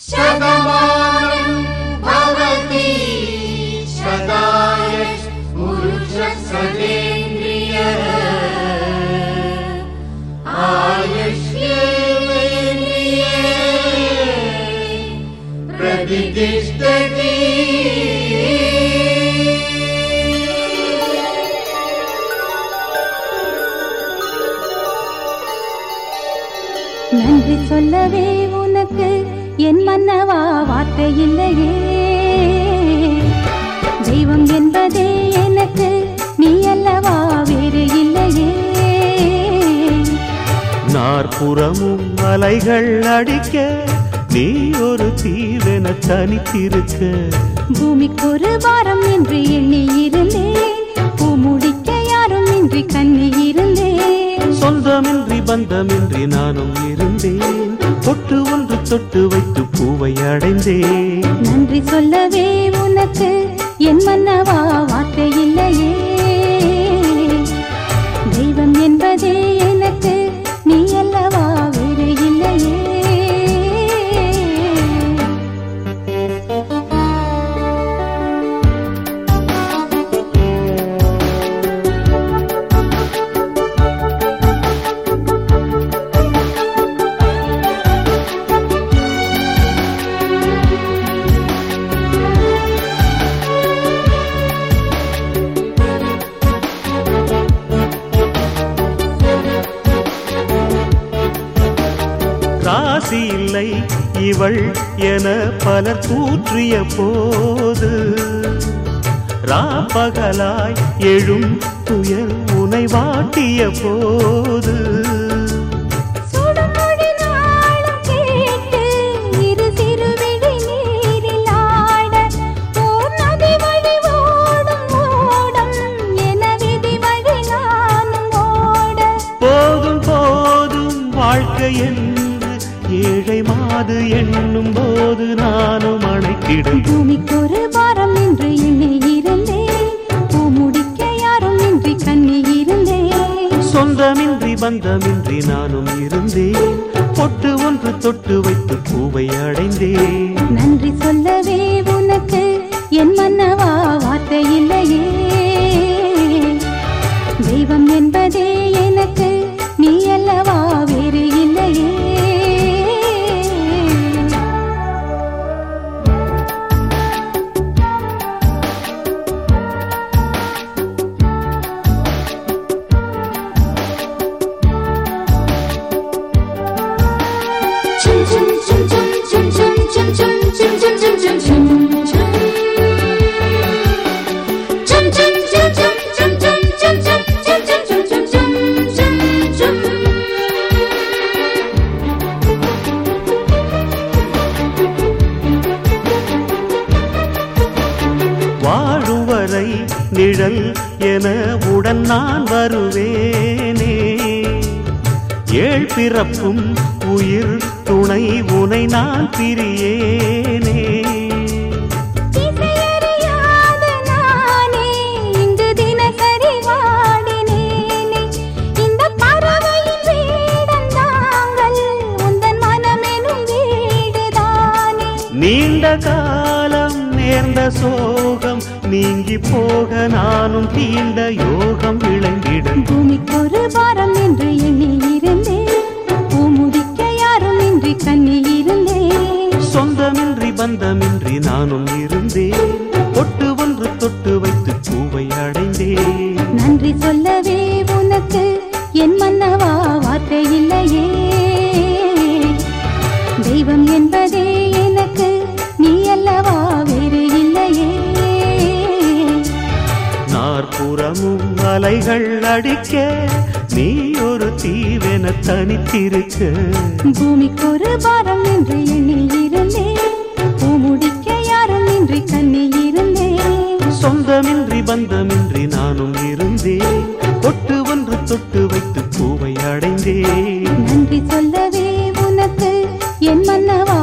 शतमानं भवति शताय पुरुषसदेन्द्रिय आयुष्येन्द्रिये प्रतिष्ठति நன்றி சொல்லவே உனக்கு என் மன்னவா வார்த்தை இல்லையே. தெய்வம் என்பதே எனக்கு நீ அல்லவா வேறு இல்லையே. நாற்புறமும் அலைகள் அடிக்க நீ ஒரு தீவென தனித்திருக்க. பூமிக்கு ஒரு வாரம் என்று எண்ணி இருந்தேன். பூ முடிக்க யாரும் இன்றி கண்ணி இருந்தேன். சொந்தமின்றி பந்தமின்றி நானும் இருந்தேன். பொட்டு ஒன்று தொட்டு வைத்து பூவை அடைந்தே. நன்றி சொல்லவே உனக்கு என் மன்னவா ராசி இல்லை. இவள் என பலர் தூற்றிய போது ராப்பகலாய் எழும் துயர் உனை வாட்டிய போது. வாழ்க்கை என்று ஏழை மாது எண்ணும் போது நானும் அணைக்கிடும் பூமிக்கு ஒரு வாரம் என்று எண்ணி இருந்தேன் பூ முடிக்க யாரும் இன்றி கண்ணி இருந்தேன் சொந்தமின்றி பந்தமின்றி நானும் இருந்தேன் பொட்டு ஒன்று தொட்டு வைத்து பூவை அடைந்தேன் நன்றி சொல்லவே உனக்கு என் மன்னவா வார்த்தை இல்லையே. தெய்வம் என்பதே நிழல் என உடன் நான் வருவேனே. ஏழ் பிறப்பும் உயிர் துணை உனை நான் பிரியேனே. நீண்ட காலம் நேர்ந்த சோகம் நீங்கி போக நானும் தீண்ட யோகம் விளங்கிடும். பூமிக்கு ஒரு வாரம் என்று எண்ணி இருந்தேன். பூ முடிக்க யாரும் இன்றி கண்ணி இருந்தேன். சொந்தமின்றி பந்தமின்றி நானும் இருந்தேன். பொட்டு ஒன்று தொட்டு வைத்து பூவை அடைந்தேன். நன்றி சொல்லவே உனக்கு என் மன்னவா நாற்புறமும் அலைகள் அடிக்க நீ ஒரு தீவென தனித்திருக்க. பூமிக்கு ஒரு வாரம் என்று எண்ணி இருந்தேன் முடிக்க யாரும் இன்றி கண்ணி இருந்தேன் சொந்தமின்றி பந்தமின்றி நானும் இருந்தேன் பொட்டு ஒன்று தொட்டு வைத்து பூவை அடைந்தேன் நன்றி சொல்லவே உனக்கு என் மன்னவா